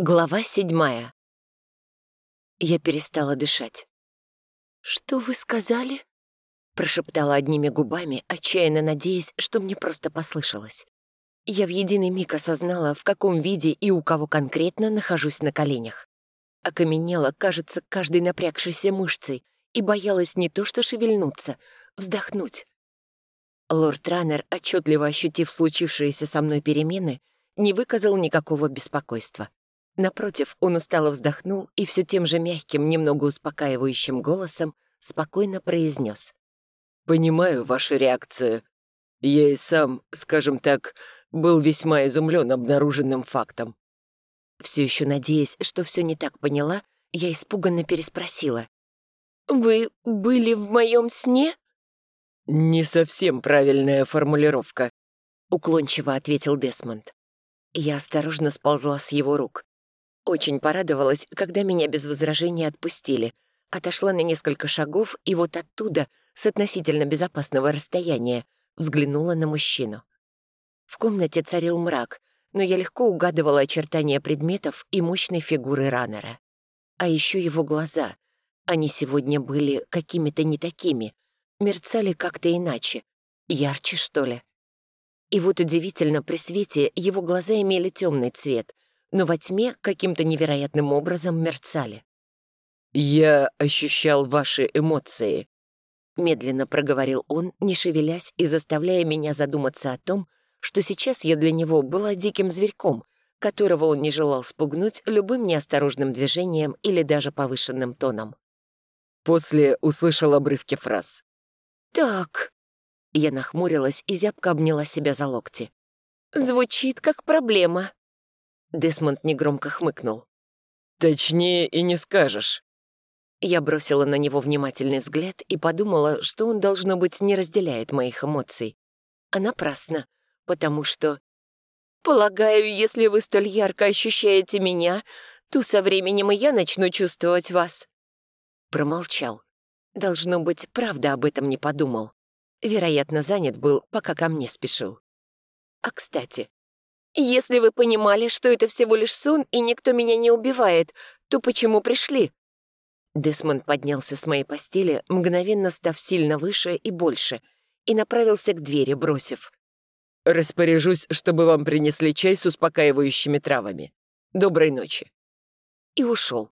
Глава седьмая. Я перестала дышать. «Что вы сказали?» Прошептала одними губами, отчаянно надеясь, что мне просто послышалось. Я в единый миг осознала, в каком виде и у кого конкретно нахожусь на коленях. Окаменела, кажется, каждой напрягшейся мышцей и боялась не то что шевельнуться, вздохнуть. Лорд Раннер, отчетливо ощутив случившиеся со мной перемены, не выказал никакого беспокойства. Напротив, он устало вздохнул и все тем же мягким, немного успокаивающим голосом спокойно произнес. «Понимаю вашу реакцию. Я и сам, скажем так, был весьма изумлен обнаруженным фактом». Все еще надеясь, что все не так поняла, я испуганно переспросила. «Вы были в моем сне?» «Не совсем правильная формулировка», — уклончиво ответил Десмонд. Я осторожно сползла с его рук. Очень порадовалась, когда меня без возражения отпустили. Отошла на несколько шагов и вот оттуда, с относительно безопасного расстояния, взглянула на мужчину. В комнате царил мрак, но я легко угадывала очертания предметов и мощной фигуры раннера. А еще его глаза. Они сегодня были какими-то не такими, мерцали как-то иначе, ярче, что ли. И вот удивительно, при свете его глаза имели темный цвет — но во тьме каким-то невероятным образом мерцали. «Я ощущал ваши эмоции», — медленно проговорил он, не шевелясь и заставляя меня задуматься о том, что сейчас я для него была диким зверьком, которого он не желал спугнуть любым неосторожным движением или даже повышенным тоном. После услышал обрывки фраз. «Так...» Я нахмурилась и зябко обняла себя за локти. «Звучит как проблема». Десмонд негромко хмыкнул. «Точнее и не скажешь». Я бросила на него внимательный взгляд и подумала, что он, должно быть, не разделяет моих эмоций. А напрасно, потому что... «Полагаю, если вы столь ярко ощущаете меня, то со временем и я начну чувствовать вас». Промолчал. Должно быть, правда об этом не подумал. Вероятно, занят был, пока ко мне спешил. А кстати, если вы понимали, что это всего лишь сон, и никто меня не убивает, то почему пришли?» Десмонд поднялся с моей постели, мгновенно став сильно выше и больше, и направился к двери, бросив. «Распоряжусь, чтобы вам принесли чай с успокаивающими травами. Доброй ночи». И ушел.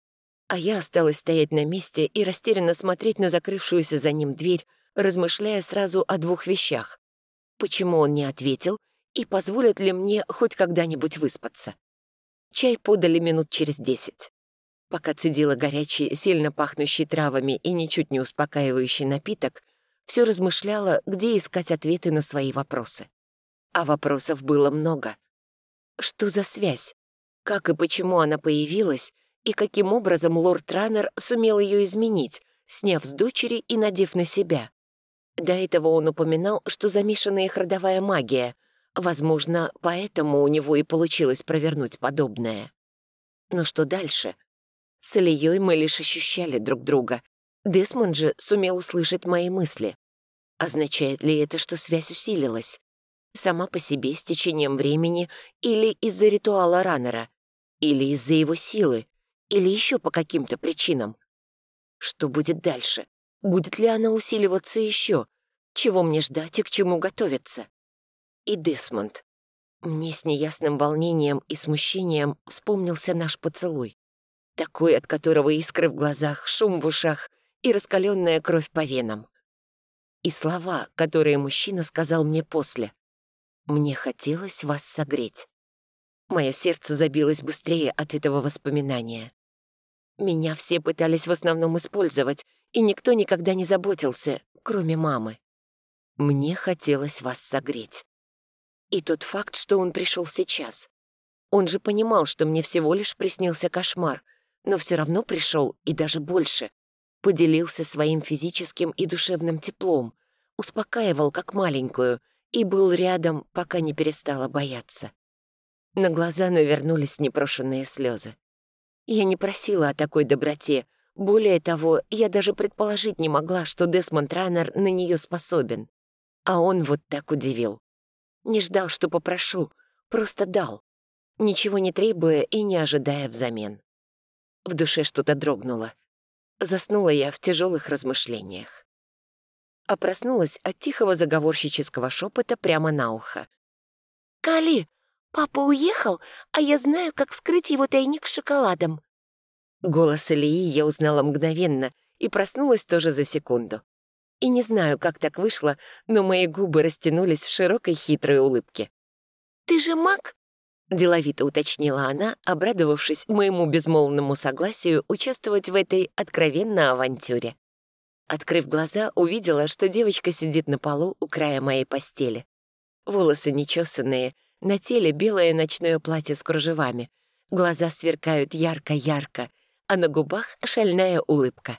А я осталась стоять на месте и растерянно смотреть на закрывшуюся за ним дверь, размышляя сразу о двух вещах. Почему он не ответил — и позволят ли мне хоть когда-нибудь выспаться. Чай подали минут через десять. Пока цедила горячий, сильно пахнущий травами и ничуть не успокаивающий напиток, все размышляла, где искать ответы на свои вопросы. А вопросов было много. Что за связь? Как и почему она появилась, и каким образом лорд Раннер сумел ее изменить, сняв с дочери и надев на себя? До этого он упоминал, что замешана их родовая магия — Возможно, поэтому у него и получилось провернуть подобное. Но что дальше? С Ильей мы лишь ощущали друг друга. Десмонд же сумел услышать мои мысли. Означает ли это, что связь усилилась? Сама по себе с течением времени или из-за ритуала раннера? Или из-за его силы? Или еще по каким-то причинам? Что будет дальше? Будет ли она усиливаться еще? Чего мне ждать и к чему готовиться? И Десмонд. Мне с неясным волнением и смущением вспомнился наш поцелуй. Такой, от которого искры в глазах, шум в ушах и раскаленная кровь по венам. И слова, которые мужчина сказал мне после. «Мне хотелось вас согреть». Мое сердце забилось быстрее от этого воспоминания. Меня все пытались в основном использовать, и никто никогда не заботился, кроме мамы. Мне хотелось вас согреть. И тот факт, что он пришел сейчас. Он же понимал, что мне всего лишь приснился кошмар, но все равно пришел и даже больше. Поделился своим физическим и душевным теплом, успокаивал как маленькую и был рядом, пока не перестала бояться. На глаза навернулись непрошенные слезы. Я не просила о такой доброте. Более того, я даже предположить не могла, что Десмонд Раннер на нее способен. А он вот так удивил. Не ждал, что попрошу, просто дал. ничего не требуя и не ожидая взамен. В душе что-то дрогнуло. Заснула я в тяжелых размышлениях. А проснулась от тихого заговорщического шепота прямо на ухо. «Кали, папа уехал, а я знаю, как вскрыть его тайник с шоколадом». Голос Ильи я узнала мгновенно и проснулась тоже за секунду. И не знаю, как так вышло, но мои губы растянулись в широкой хитрой улыбке. «Ты же маг?» — деловито уточнила она, обрадовавшись моему безмолвному согласию участвовать в этой откровенно авантюре. Открыв глаза, увидела, что девочка сидит на полу у края моей постели. Волосы нечесанные, на теле белое ночное платье с кружевами. Глаза сверкают ярко-ярко, а на губах шальная улыбка.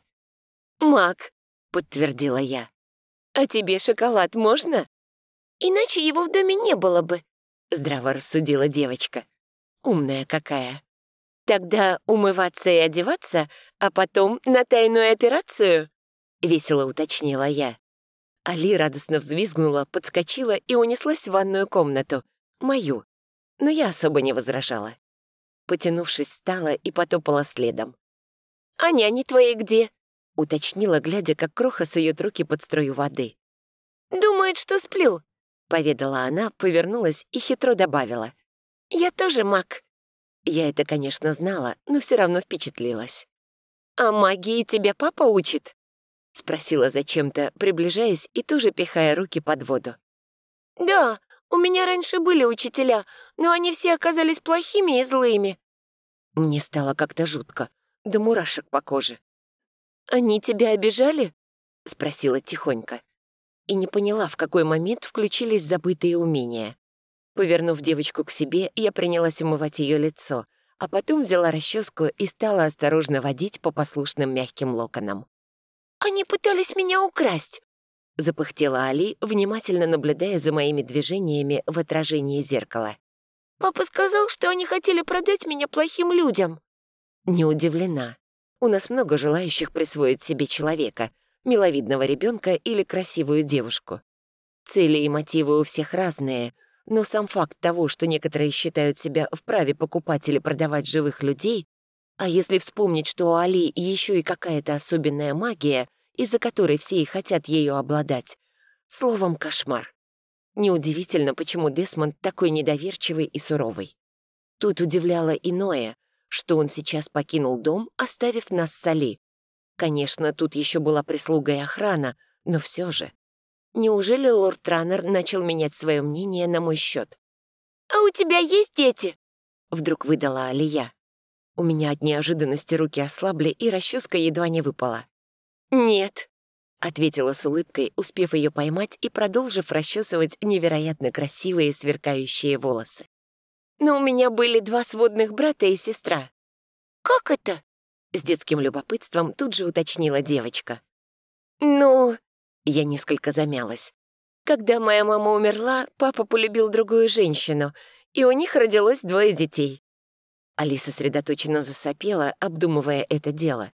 «Маг!» Подтвердила я. «А тебе шоколад можно?» «Иначе его в доме не было бы», — здраво рассудила девочка. «Умная какая». «Тогда умываться и одеваться, а потом на тайную операцию?» — весело уточнила я. Али радостно взвизгнула, подскочила и унеслась в ванную комнату. Мою. Но я особо не возражала. Потянувшись, встала и потопала следом. «А няни твои где?» — уточнила, глядя, как кроха сует руки под струю воды. «Думает, что сплю», — поведала она, повернулась и хитро добавила. «Я тоже маг». Я это, конечно, знала, но все равно впечатлилась. «А магии тебя папа учит?» — спросила зачем-то, приближаясь и тоже пихая руки под воду. «Да, у меня раньше были учителя, но они все оказались плохими и злыми». Мне стало как-то жутко, до мурашек по коже. «Они тебя обижали?» — спросила тихонько. И не поняла, в какой момент включились забытые умения. Повернув девочку к себе, я принялась умывать ее лицо, а потом взяла расческу и стала осторожно водить по послушным мягким локонам. «Они пытались меня украсть!» — запыхтела Али, внимательно наблюдая за моими движениями в отражении зеркала. «Папа сказал, что они хотели продать меня плохим людям». Не удивлена. У нас много желающих присвоить себе человека, миловидного ребенка или красивую девушку. Цели и мотивы у всех разные, но сам факт того, что некоторые считают себя вправе покупать или продавать живых людей, а если вспомнить, что у Али еще и какая-то особенная магия, из-за которой все и хотят ею обладать, словом, кошмар. Неудивительно, почему Десмонд такой недоверчивый и суровый. Тут удивляло иное что он сейчас покинул дом, оставив нас с Али. Конечно, тут еще была прислуга и охрана, но все же. Неужели лорд Раннер начал менять свое мнение на мой счет? «А у тебя есть дети?» Вдруг выдала Алия. У меня от неожиданности руки ослабли, и расческа едва не выпала. «Нет», — ответила с улыбкой, успев ее поймать и продолжив расчесывать невероятно красивые сверкающие волосы но у меня были два сводных брата и сестра». «Как это?» — с детским любопытством тут же уточнила девочка. «Ну...» — я несколько замялась. «Когда моя мама умерла, папа полюбил другую женщину, и у них родилось двое детей». Алиса сосредоточенно засопела, обдумывая это дело.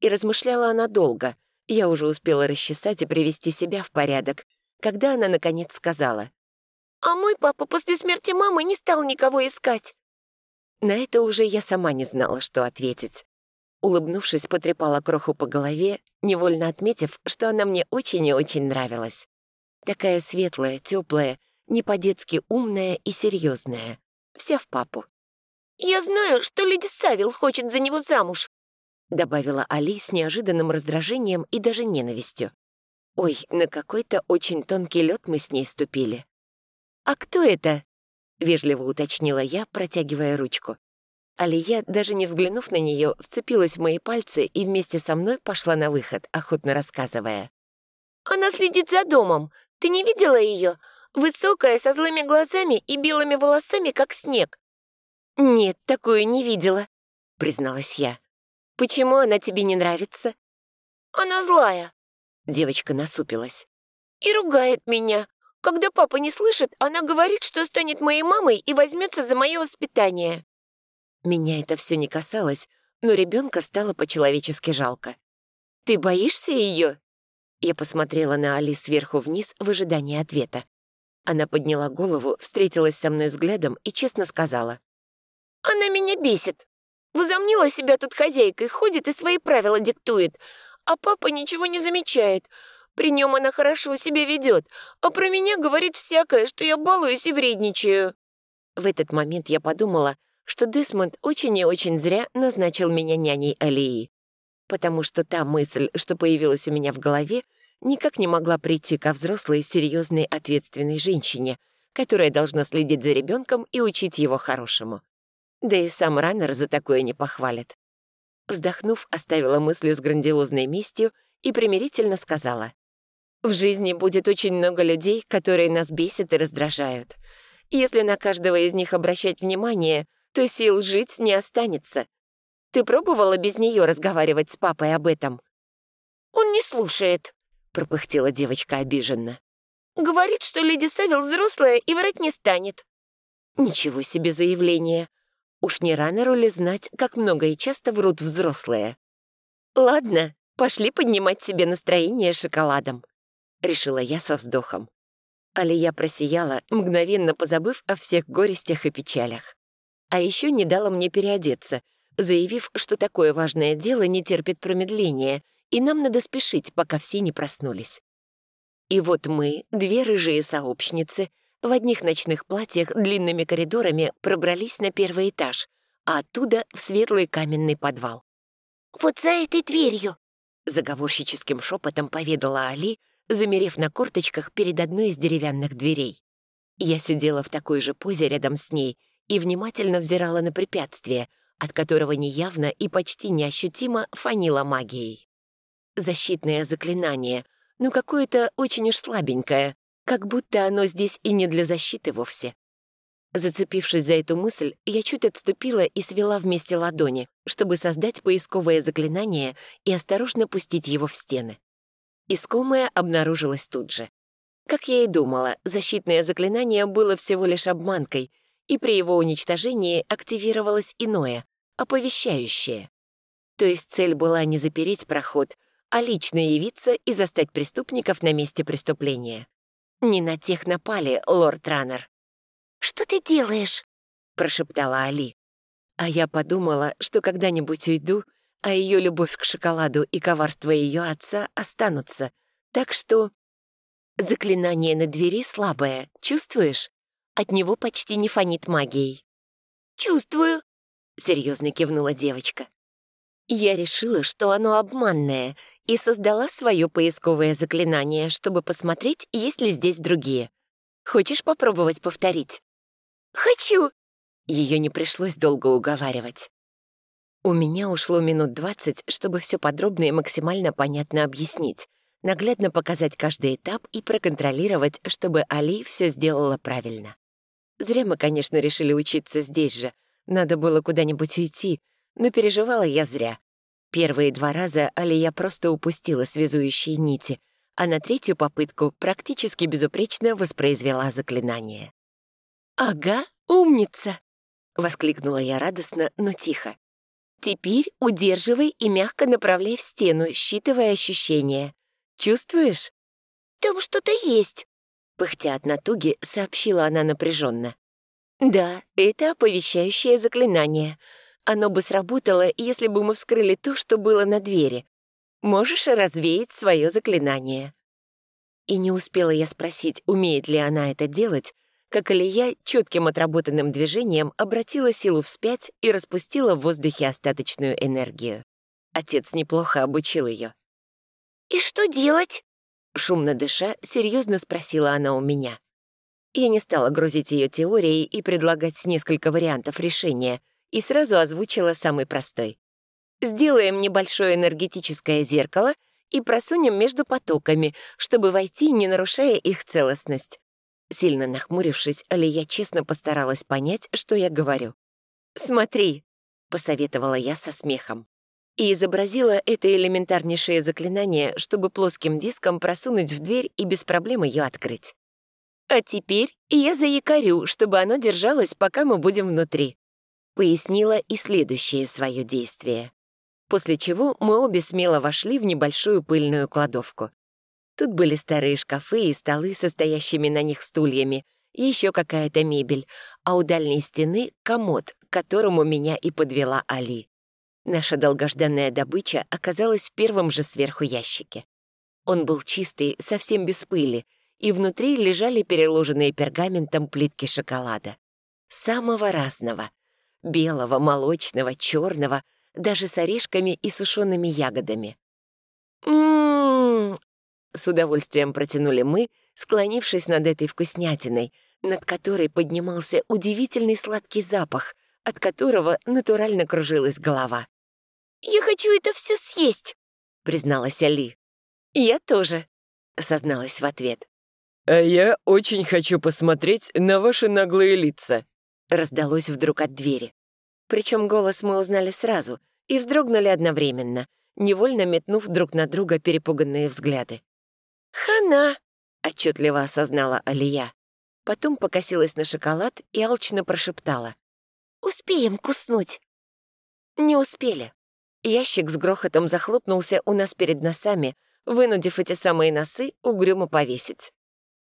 И размышляла она долго. Я уже успела расчесать и привести себя в порядок, когда она, наконец, сказала. А мой папа после смерти мамы не стал никого искать. На это уже я сама не знала, что ответить. Улыбнувшись, потрепала кроху по голове, невольно отметив, что она мне очень и очень нравилась. Такая светлая, теплая, не по-детски умная и серьезная. Вся в папу. «Я знаю, что леди Савил хочет за него замуж», добавила Али с неожиданным раздражением и даже ненавистью. Ой, на какой-то очень тонкий лед мы с ней ступили. «А кто это?» — вежливо уточнила я, протягивая ручку. Алия, даже не взглянув на нее, вцепилась в мои пальцы и вместе со мной пошла на выход, охотно рассказывая. «Она следит за домом. Ты не видела ее? Высокая, со злыми глазами и белыми волосами, как снег». «Нет, такую не видела», — призналась я. «Почему она тебе не нравится?» «Она злая», — девочка насупилась. «И ругает меня. Когда папа не слышит, она говорит, что станет моей мамой и возьмется за мое воспитание. Меня это все не касалось, но ребенка стало по-человечески жалко. «Ты боишься ее?» Я посмотрела на Али сверху вниз в ожидании ответа. Она подняла голову, встретилась со мной взглядом и честно сказала. Она меня бесит. Возомнила себя тут хозяйкой, ходит и свои правила диктует. А папа ничего не замечает. При нем она хорошо себя ведет, а про меня говорит всякое, что я балуюсь и вредничаю». В этот момент я подумала, что Десмонд очень и очень зря назначил меня няней Алии, потому что та мысль, что появилась у меня в голове, никак не могла прийти ко взрослой, серьезной, ответственной женщине, которая должна следить за ребенком и учить его хорошему. Да и сам Раннер за такое не похвалит. Вздохнув, оставила мысли с грандиозной местью и примирительно сказала. «В жизни будет очень много людей, которые нас бесят и раздражают. Если на каждого из них обращать внимание, то сил жить не останется. Ты пробовала без нее разговаривать с папой об этом?» «Он не слушает», — пропыхтела девочка обиженно. «Говорит, что леди Савил взрослая и врать не станет». «Ничего себе заявление. Уж не ранеру ли знать, как много и часто врут взрослые?» «Ладно, пошли поднимать себе настроение шоколадом», — решила я со вздохом. Алия просияла, мгновенно позабыв о всех горестях и печалях. А еще не дала мне переодеться, заявив, что такое важное дело не терпит промедления, и нам надо спешить, пока все не проснулись. И вот мы, две рыжие сообщницы, в одних ночных платьях длинными коридорами пробрались на первый этаж, а оттуда в светлый каменный подвал. «Вот за этой дверью!» — заговорщическим шепотом поведала Али, замерев на корточках перед одной из деревянных дверей. Я сидела в такой же позе рядом с ней и внимательно взирала на препятствие, от которого неявно и почти неощутимо фанила магией. Защитное заклинание, но какое-то очень уж слабенькое, как будто оно здесь и не для защиты вовсе. Зацепившись за эту мысль, я чуть отступила и свела вместе ладони, чтобы создать поисковое заклинание и осторожно пустить его в стены. Искомое обнаружилось тут же. Как я и думала, защитное заклинание было всего лишь обманкой, и при его уничтожении активировалось иное, оповещающее. То есть цель была не запереть проход, а лично явиться и застать преступников на месте преступления. Не на тех напали, лорд Раннер. «Что ты делаешь?» — прошептала Али. А я подумала, что когда-нибудь уйду, а ее любовь к шоколаду и коварство ее отца останутся. Так что... Заклинание на двери слабое, чувствуешь? От него почти не фонит магией. «Чувствую», — серьезно кивнула девочка. Я решила, что оно обманное, и создала свое поисковое заклинание, чтобы посмотреть, есть ли здесь другие. Хочешь попробовать повторить? «Хочу!» Ее не пришлось долго уговаривать. У меня ушло минут двадцать, чтобы все подробно и максимально понятно объяснить, наглядно показать каждый этап и проконтролировать, чтобы Али все сделала правильно. Зря мы, конечно, решили учиться здесь же. Надо было куда-нибудь уйти, но переживала я зря. Первые два раза Алия просто упустила связующие нити, а на третью попытку практически безупречно воспроизвела заклинание. «Ага, умница!» — воскликнула я радостно, но тихо. «Теперь удерживай и мягко направляй в стену, считывая ощущения. Чувствуешь?» «Там что-то есть!» Пыхтя от натуги, сообщила она напряженно. «Да, это оповещающее заклинание. Оно бы сработало, если бы мы вскрыли то, что было на двери. Можешь развеять свое заклинание». И не успела я спросить, умеет ли она это делать, как Алия четким отработанным движением обратила силу вспять и распустила в воздухе остаточную энергию. Отец неплохо обучил ее. «И что делать?» Шумно дыша, серьезно спросила она у меня. Я не стала грузить ее теорией и предлагать несколько вариантов решения, и сразу озвучила самый простой. «Сделаем небольшое энергетическое зеркало и просунем между потоками, чтобы войти, не нарушая их целостность. Сильно нахмурившись, Алия честно постаралась понять, что я говорю. «Смотри», — посоветовала я со смехом. И изобразила это элементарнейшее заклинание, чтобы плоским диском просунуть в дверь и без проблем ее открыть. «А теперь я заякорю, чтобы оно держалось, пока мы будем внутри», — пояснила и следующее свое действие. После чего мы обе смело вошли в небольшую пыльную кладовку. Тут были старые шкафы и столы со стоящими на них стульями, еще какая-то мебель, а у дальней стены — комод, к которому меня и подвела Али. Наша долгожданная добыча оказалась в первом же сверху ящике. Он был чистый, совсем без пыли, и внутри лежали переложенные пергаментом плитки шоколада. Самого разного. Белого, молочного, черного, даже с орешками и сушеными ягодами. «М-м-м!» С удовольствием протянули мы, склонившись над этой вкуснятиной, над которой поднимался удивительный сладкий запах, от которого натурально кружилась голова. «Я хочу это все съесть», — призналась Али. «Я тоже», — созналась в ответ. «А я очень хочу посмотреть на ваши наглые лица», — раздалось вдруг от двери. Причем голос мы узнали сразу и вздрогнули одновременно, невольно метнув друг на друга перепуганные взгляды. «Хана!» — отчетливо осознала Алия. Потом покосилась на шоколад и алчно прошептала. «Успеем куснуть!» Не успели. Ящик с грохотом захлопнулся у нас перед носами, вынудив эти самые носы угрюмо повесить.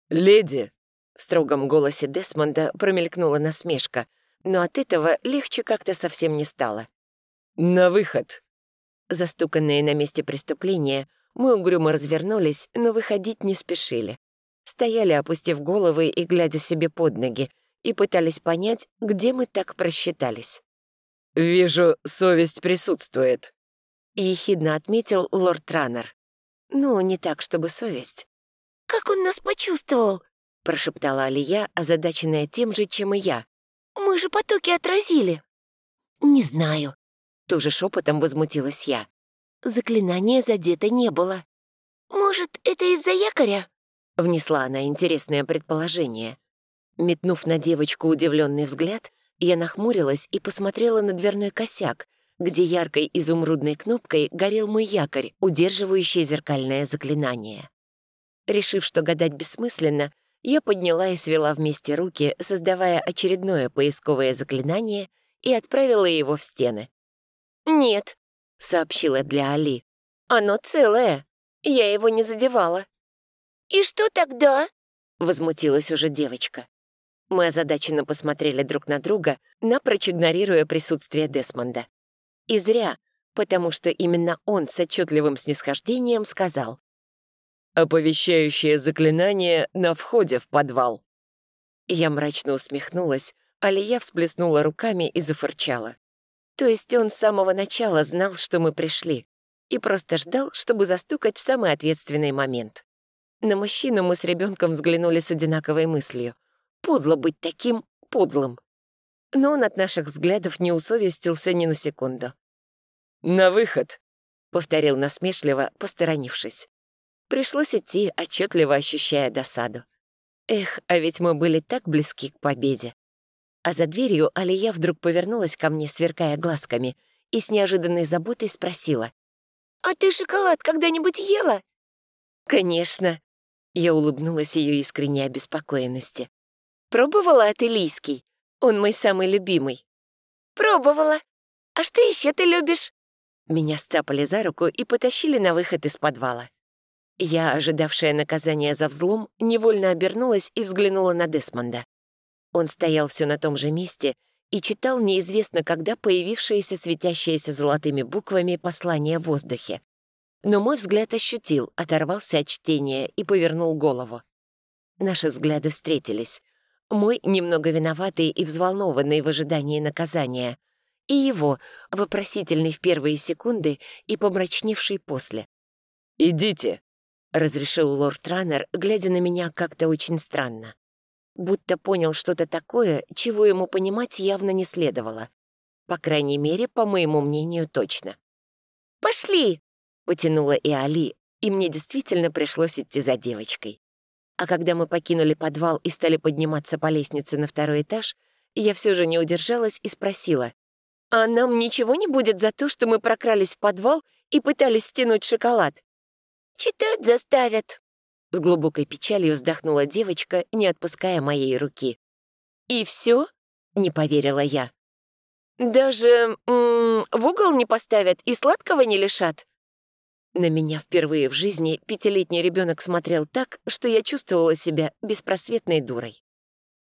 «Леди!» — в строгом голосе Десмонда промелькнула насмешка, но от этого легче как-то совсем не стало. «На выход!» Застуканные на месте преступления, мы угрюмо развернулись, но выходить не спешили. Стояли, опустив головы и глядя себе под ноги, и пытались понять, где мы так просчитались. «Вижу, совесть присутствует», — ехидно отметил лорд Раннер. «Ну, не так, чтобы совесть». «Как он нас почувствовал?» — прошептала Алия, озадаченная тем же, чем и я. «Мы же потоки отразили». «Не знаю», — тоже шепотом возмутилась я. Заклинания задето не было. «Может, это из-за якоря?» — внесла она интересное предположение. Метнув на девочку удивленный взгляд, я нахмурилась и посмотрела на дверной косяк, где яркой изумрудной кнопкой горел мой якорь, удерживающий зеркальное заклинание. Решив, что гадать бессмысленно, я подняла и свела вместе руки, создавая очередное поисковое заклинание, и отправила его в стены. «Нет», — сообщила для Али, — «оно целое, я его не задевала». «И что тогда?» — возмутилась уже девочка. Мы озадаченно посмотрели друг на друга, напрочь игнорируя присутствие Десмонда. И зря, потому что именно он с отчетливым снисхождением сказал. «Оповещающее заклинание на входе в подвал». Я мрачно усмехнулась, а Лия всплеснула руками и зафырчала. То есть он с самого начала знал, что мы пришли, и просто ждал, чтобы застукать в самый ответственный момент. На мужчину мы с ребенком взглянули с одинаковой мыслью. Подло быть таким подлым. Но он от наших взглядов не усовестился ни на секунду. «На выход!» — повторил насмешливо, посторонившись. Пришлось идти, отчетливо ощущая досаду. Эх, а ведь мы были так близки к победе. А за дверью Алия вдруг повернулась ко мне, сверкая глазками, и с неожиданной заботой спросила. «А ты шоколад когда-нибудь ела?» «Конечно!» Я улыбнулась ее искренней обеспокоенности. Пробовала от Илийский? Он мой самый любимый». «Пробовала. А что еще ты любишь?» Меня сцапали за руку и потащили на выход из подвала. Я, ожидавшая наказания за взлом, невольно обернулась и взглянула на Десмонда. Он стоял все на том же месте и читал неизвестно когда появившееся светящееся золотыми буквами послание в воздухе. Но мой взгляд ощутил, оторвался от чтения и повернул голову. Наши взгляды встретились. Мой немного виноватый и взволнованный в ожидании наказания, и его, вопросительный в первые секунды и помрачневший после. «Идите», — разрешил лорд Раннер, глядя на меня как-то очень странно. Будто понял что-то такое, чего ему понимать явно не следовало. По крайней мере, по моему мнению, точно. «Пошли!» — потянула и Али, и мне действительно пришлось идти за девочкой. А когда мы покинули подвал и стали подниматься по лестнице на второй этаж, я все же не удержалась и спросила, «А нам ничего не будет за то, что мы прокрались в подвал и пытались стянуть шоколад?» «Читать заставят», — с глубокой печалью вздохнула девочка, не отпуская моей руки. «И все? не поверила я. «Даже в угол не поставят и сладкого не лишат?» На меня впервые в жизни пятилетний ребенок смотрел так, что я чувствовала себя беспросветной дурой.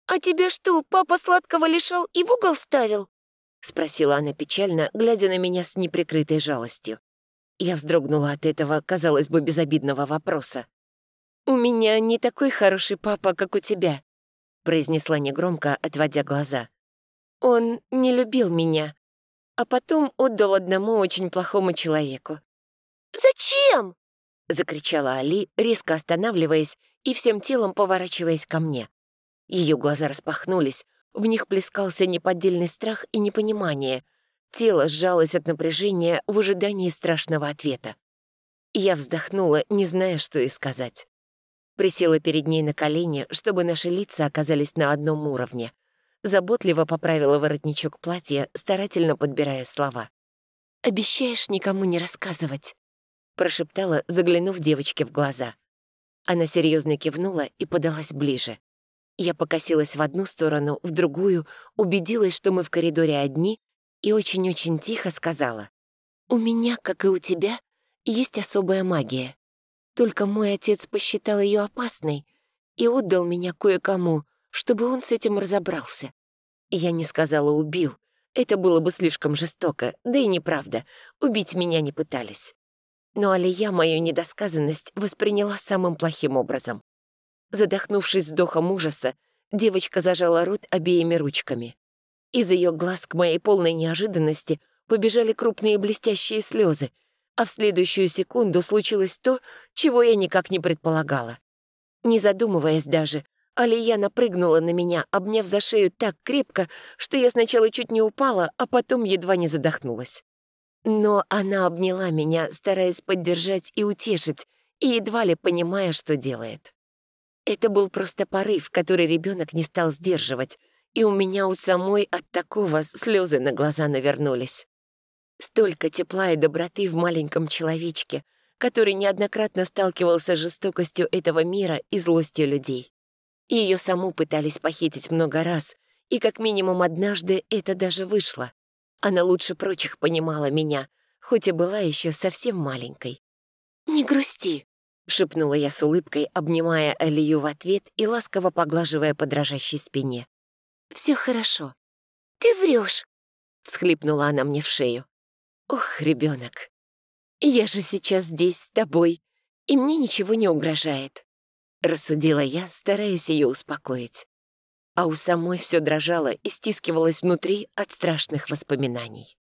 «А тебя что, папа сладкого лишал и в угол ставил?» — спросила она печально, глядя на меня с неприкрытой жалостью. Я вздрогнула от этого, казалось бы, безобидного вопроса. «У меня не такой хороший папа, как у тебя», — произнесла негромко, отводя глаза. «Он не любил меня, а потом отдал одному очень плохому человеку». «Зачем?» — закричала Али, резко останавливаясь и всем телом поворачиваясь ко мне. Ее глаза распахнулись, в них плескался неподдельный страх и непонимание. Тело сжалось от напряжения в ожидании страшного ответа. Я вздохнула, не зная, что и сказать. Присела перед ней на колени, чтобы наши лица оказались на одном уровне. Заботливо поправила воротничок платья, старательно подбирая слова. «Обещаешь никому не рассказывать?» прошептала, заглянув девочке в глаза. Она серьезно кивнула и подалась ближе. Я покосилась в одну сторону, в другую, убедилась, что мы в коридоре одни, и очень-очень тихо сказала. «У меня, как и у тебя, есть особая магия. Только мой отец посчитал ее опасной и отдал меня кое-кому, чтобы он с этим разобрался. Я не сказала «убил», это было бы слишком жестоко, да и неправда, убить меня не пытались. Но Алия мою недосказанность восприняла самым плохим образом. Задохнувшись вздохом ужаса, девочка зажала рот обеими ручками. Из ее глаз к моей полной неожиданности побежали крупные блестящие слезы, а в следующую секунду случилось то, чего я никак не предполагала. Не задумываясь даже, Алия напрыгнула на меня, обняв за шею так крепко, что я сначала чуть не упала, а потом едва не задохнулась. Но она обняла меня, стараясь поддержать и утешить, и едва ли понимая, что делает. Это был просто порыв, который ребенок не стал сдерживать, и у меня у самой от такого слезы на глаза навернулись. Столько тепла и доброты в маленьком человечке, который неоднократно сталкивался с жестокостью этого мира и злостью людей. Ее саму пытались похитить много раз, и как минимум однажды это даже вышло. Она лучше прочих понимала меня, хоть и была еще совсем маленькой. «Не грусти», — шепнула я с улыбкой, обнимая Алию в ответ и ласково поглаживая по дрожащей спине. Все хорошо». «Ты врешь, всхлипнула она мне в шею. «Ох, ребенок, я же сейчас здесь с тобой, и мне ничего не угрожает», — рассудила я, стараясь ее успокоить. А у самой все дрожало и стискивалось внутри от страшных воспоминаний.